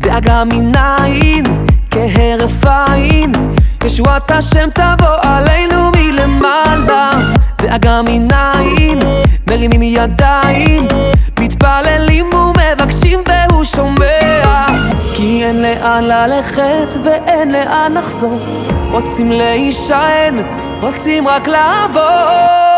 דאגה מניין, כהרף עין, ישועת השם תבוא עלינו מלמעלה. דאגה מניין, מרימים ידיים, מתפללים ומבקשים והוא שומע. כי אין לאן ללכת ואין לאן לחזור, רוצים להישען, רוצים רק לעבור.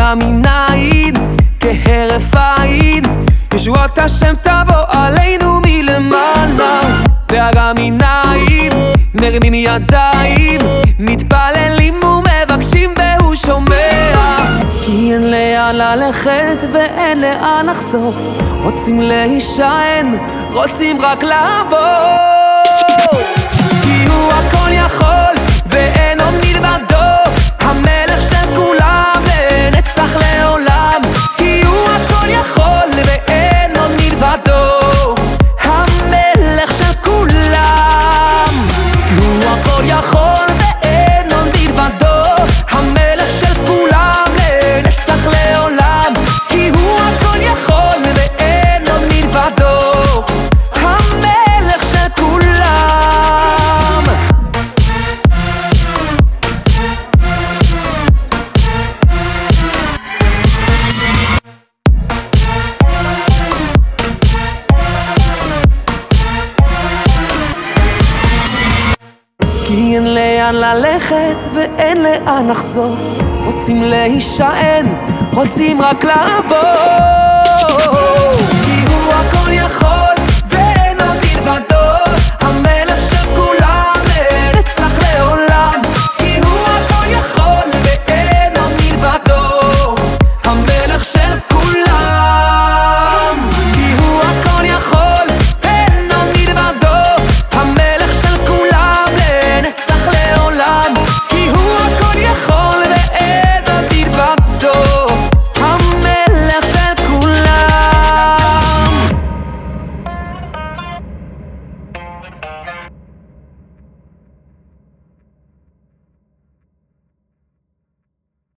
דאגה מניין, כהרף עין, ישועת השם תבוא עלינו מלמעלה. דאגה מניין, מרימים ידיים, מתפללים ומבקשים והוא שומע. כי אין לאן ללכת ואין לאן לחזור, רוצים להישען, רוצים רק לעבור. כי הוא הכל יכול כי אין לאן ללכת ואין לאן לחזור. רוצים להישען, רוצים רק לעבור. כי הוא הכל יכול